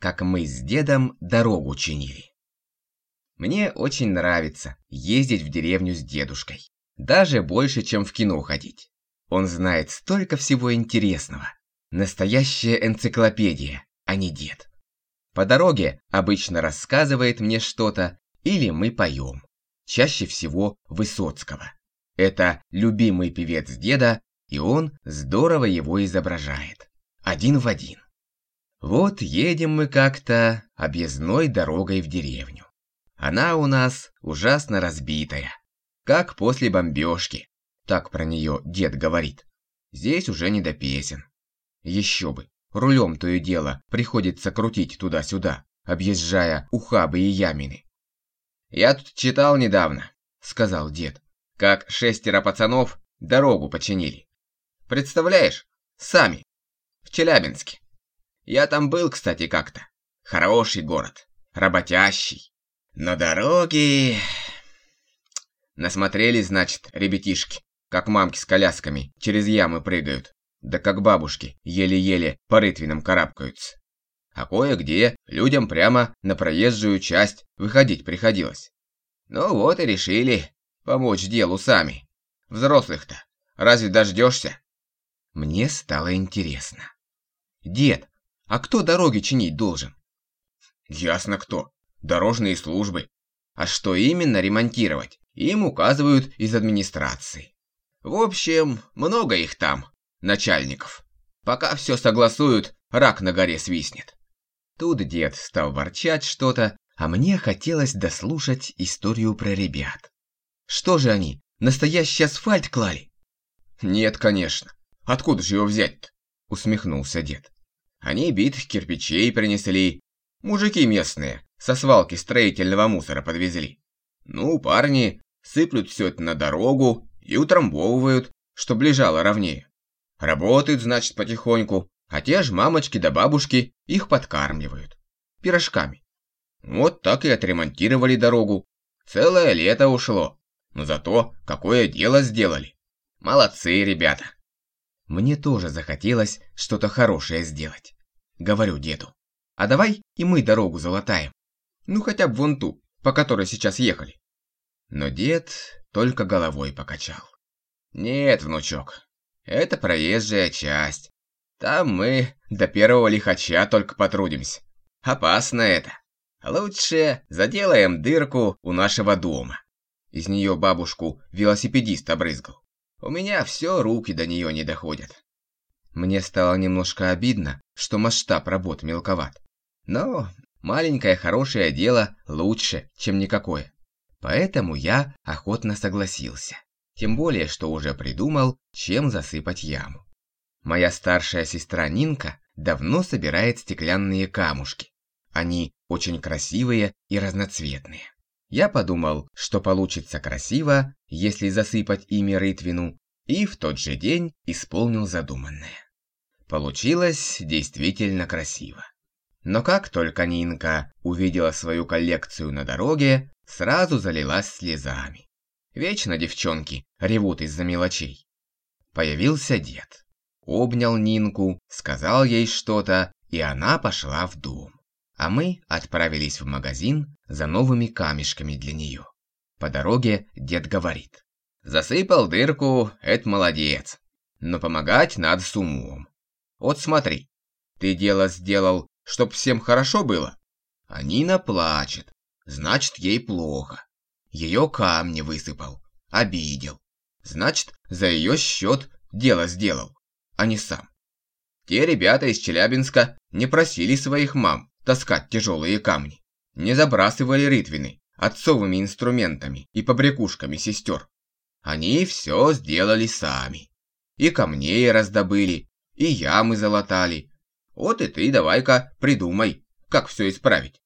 как мы с дедом дорогу чинили. Мне очень нравится ездить в деревню с дедушкой. Даже больше, чем в кино ходить. Он знает столько всего интересного. Настоящая энциклопедия, а не дед. По дороге обычно рассказывает мне что-то, или мы поем. Чаще всего Высоцкого. Это любимый певец деда, и он здорово его изображает. Один в один. Вот едем мы как-то объездной дорогой в деревню. Она у нас ужасно разбитая, как после бомбежки. Так про нее дед говорит. Здесь уже не до песен. Еще бы, рулем то и дело приходится крутить туда-сюда, объезжая ухабы и ямины. «Я тут читал недавно», — сказал дед, «как шестеро пацанов дорогу починили. Представляешь, сами, в Челябинске. Я там был, кстати, как-то. Хороший город, работящий. Но дороги... Насмотрелись, значит, ребятишки, как мамки с колясками через ямы прыгают, да как бабушки еле-еле по рытвинам карабкаются. А кое-где людям прямо на проезжую часть выходить приходилось. Ну вот и решили помочь делу сами. Взрослых-то разве дождешься? Мне стало интересно. Дед, а кто дороги чинить должен? Ясно кто дорожные службы. А что именно ремонтировать, им указывают из администрации. В общем, много их там, начальников. Пока все согласуют, рак на горе свистнет. Тут дед стал ворчать что-то, а мне хотелось дослушать историю про ребят. Что же они, настоящий асфальт клали? Нет, конечно. Откуда же его взять-то? Усмехнулся дед. Они битых кирпичей принесли. Мужики местные, со свалки строительного мусора подвезли. Ну, парни сыплют все это на дорогу и утрамбовывают, чтоб лежало ровнее. Работают, значит, потихоньку, а те ж мамочки да бабушки их подкармливают. Пирожками. Вот так и отремонтировали дорогу. Целое лето ушло. Но зато какое дело сделали. Молодцы, ребята. Мне тоже захотелось что-то хорошее сделать. Говорю деду. А давай и мы дорогу залатаем. Ну хотя бы вон ту, по которой сейчас ехали. Но дед только головой покачал. Нет, внучок, это проезжая часть. Там мы до первого лихача только потрудимся. Опасно это. Лучше заделаем дырку у нашего дома. Из нее бабушку велосипедист обрызгал. У меня все руки до нее не доходят. Мне стало немножко обидно, что масштаб работ мелковат. Но Маленькое хорошее дело лучше, чем никакое. Поэтому я охотно согласился. Тем более, что уже придумал, чем засыпать яму. Моя старшая сестра Нинка давно собирает стеклянные камушки. Они очень красивые и разноцветные. Я подумал, что получится красиво, если засыпать ими рытвину, и в тот же день исполнил задуманное. Получилось действительно красиво. Но как только Нинка увидела свою коллекцию на дороге, сразу залилась слезами. Вечно девчонки ревут из-за мелочей. Появился дед. Обнял Нинку, сказал ей что-то, и она пошла в дом. А мы отправились в магазин за новыми камешками для нее. По дороге дед говорит. Засыпал дырку, это молодец. Но помогать надо с умом. Вот смотри, ты дело сделал чтоб всем хорошо было? А Нина плачет, значит, ей плохо. Ее камни высыпал, обидел. Значит, за ее счет дело сделал, а не сам. Те ребята из Челябинска не просили своих мам таскать тяжелые камни. Не забрасывали рытвины отцовыми инструментами и побрякушками сестер. Они все сделали сами. И камней раздобыли, и ямы залатали, вот и ты давай-ка придумай, как все исправить.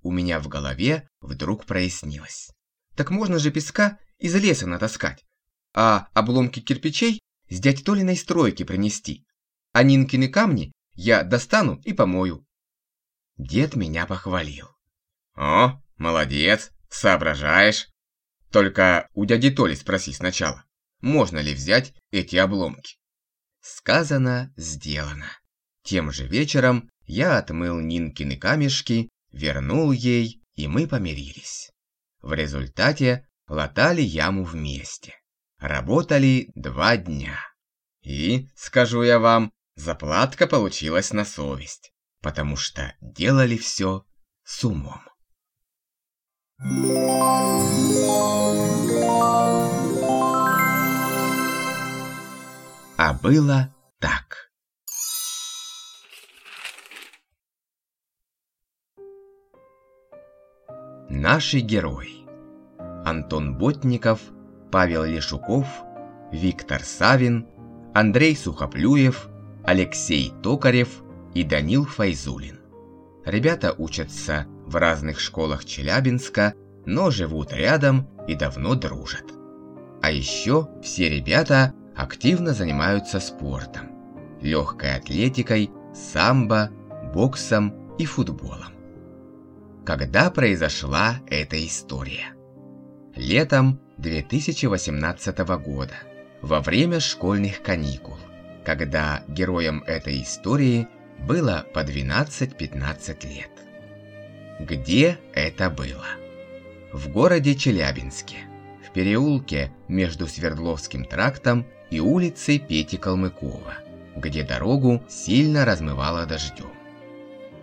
У меня в голове вдруг прояснилось. Так можно же песка из леса натаскать, а обломки кирпичей с дядь Толиной стройки принести. А Нинкины камни я достану и помою. Дед меня похвалил. О, молодец, соображаешь. Только у дяди Толи спроси сначала, можно ли взять эти обломки. Сказано, сделано. Тем же вечером я отмыл Нинкины камешки, вернул ей, и мы помирились. В результате латали яму вместе. Работали два дня. И, скажу я вам, заплатка получилась на совесть, потому что делали все с умом. А было так. Наши герои. Антон Ботников, Павел Лешуков, Виктор Савин, Андрей Сухоплюев, Алексей Токарев и Данил Файзулин. Ребята учатся в разных школах Челябинска, но живут рядом и давно дружат. А еще все ребята активно занимаются спортом, легкой атлетикой, самбо, боксом и футболом когда произошла эта история. Летом 2018 года, во время школьных каникул, когда героям этой истории было по 12-15 лет. Где это было? В городе Челябинске, в переулке между Свердловским трактом и улицей Пети Калмыкова, где дорогу сильно размывало дождем.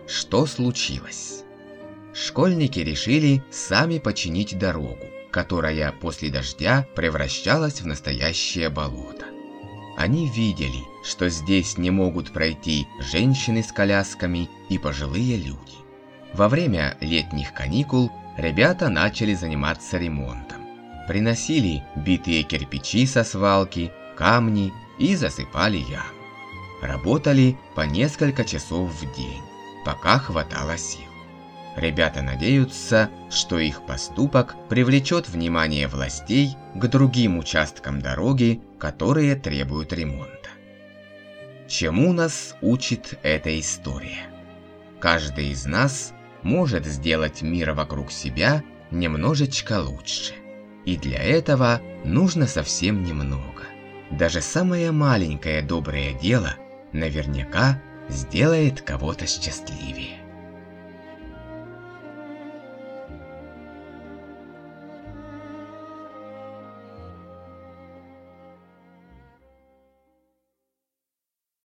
Что случилось? школьники решили сами починить дорогу, которая после дождя превращалась в настоящее болото. Они видели, что здесь не могут пройти женщины с колясками и пожилые люди. Во время летних каникул ребята начали заниматься ремонтом. Приносили битые кирпичи со свалки, камни и засыпали ямы. Работали по несколько часов в день, пока хватало сил. Ребята надеются, что их поступок привлечет внимание властей к другим участкам дороги, которые требуют ремонта. Чему нас учит эта история? Каждый из нас может сделать мир вокруг себя немножечко лучше. И для этого нужно совсем немного. Даже самое маленькое доброе дело наверняка сделает кого-то счастливее.